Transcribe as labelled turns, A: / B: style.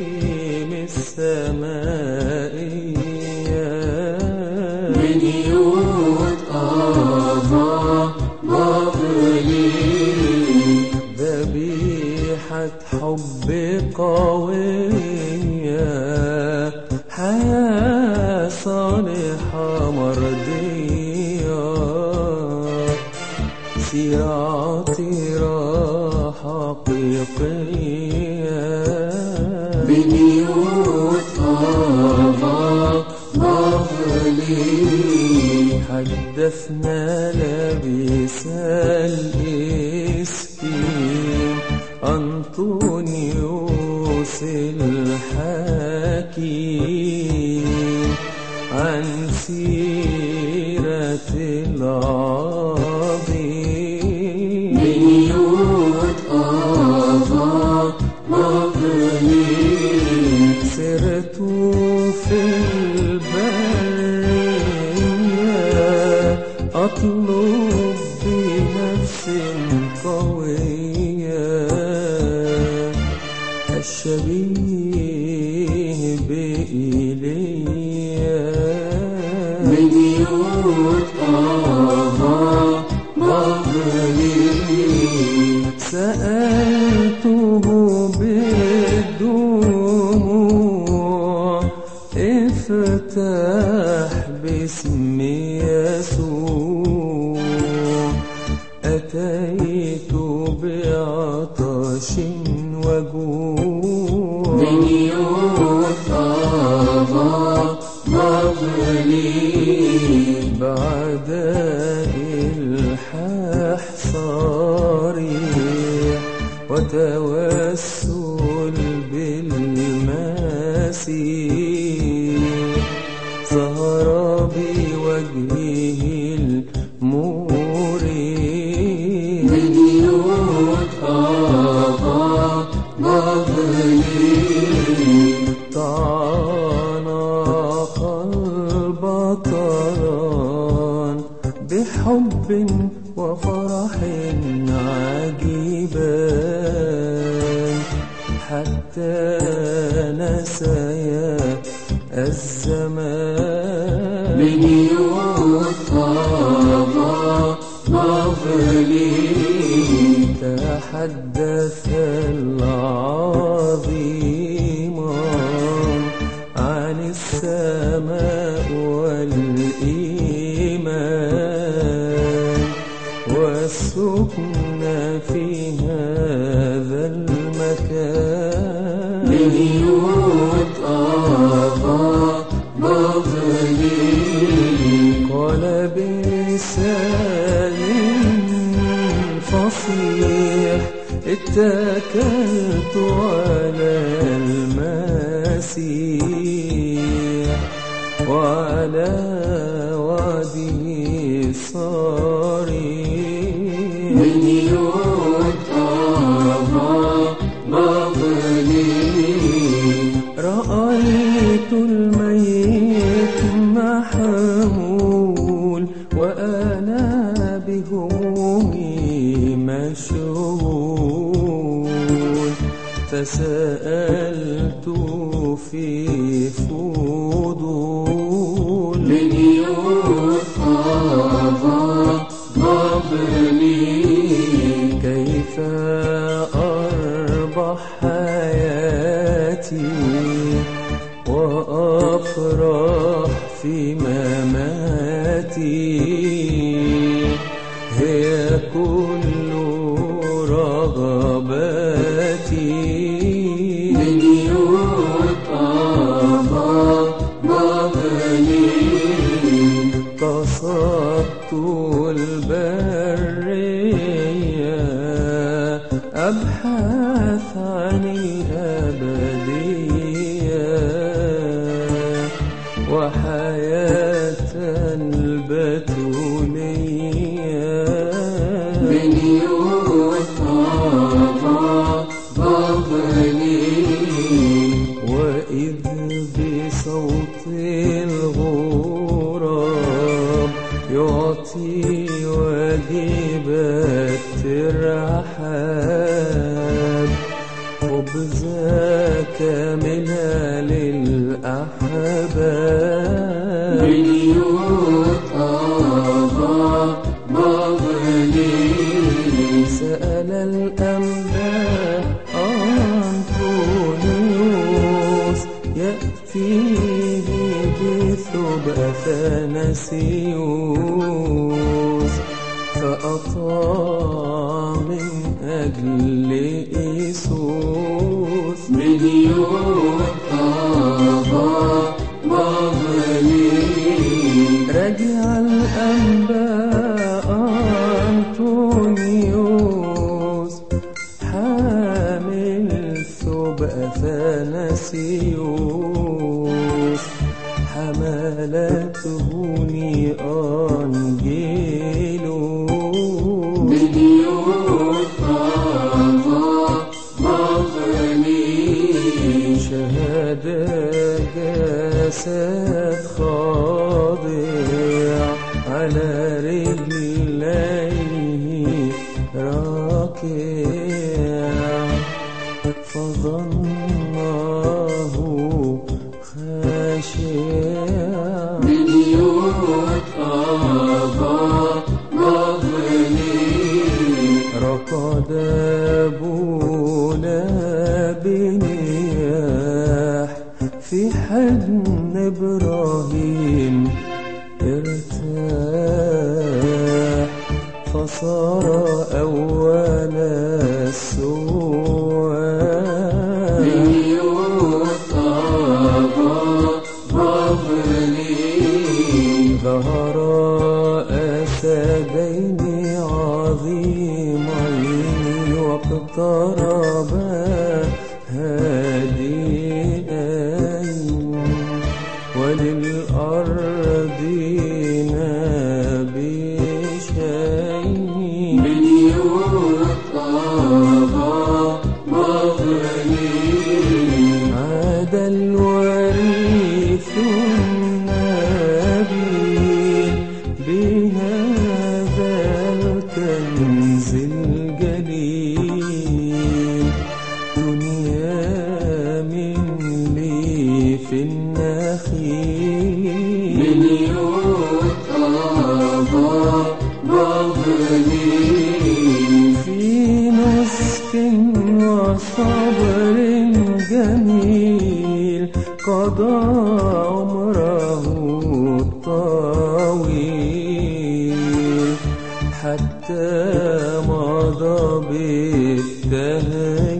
A: أورشليم السمائية
B: بنيوت آبا بابلي
A: ذبيحة حب قوية حياة صالحة مرضية. سيرة عطرة حقيقية حدثنا لبيس الإسكين أنطونيوس الحكيم عن سيرة العظيم أطلب بنفس صريح وتوسل بالمسيح ظهر بوجهه
B: بنيوت آبا
A: حتى نسيا الزمان.
B: بنيوت آبا بابلي
A: قال بلسان فصيح اتكلت على المسيح وعلى فسألت في فضول
B: بنيوت آبا بابلي
A: كيف أربح حياتي وأفرح في مماتي. قصدت البرية أبحث عن واجبات الرحاب خبزا كاملة للأحباب.
B: بنيوت آبا بابلي
A: سأل الأنباء أنطونيوس يأتيه بثوب أثناسيوس فأطاع من أجل إيسوس.
B: بنيوت آبا بابلي
A: رجع الأنباء أنطونيوس. حامل ثوب أثناسيوس حملته أنجيلوس شهادة جسد خاضع حضن إبراهيم ارتاح فصار أول
B: بابلي
A: ظهر أسدين عظيمين واقتربا عمره الطويل حتى مضى بالتهليل.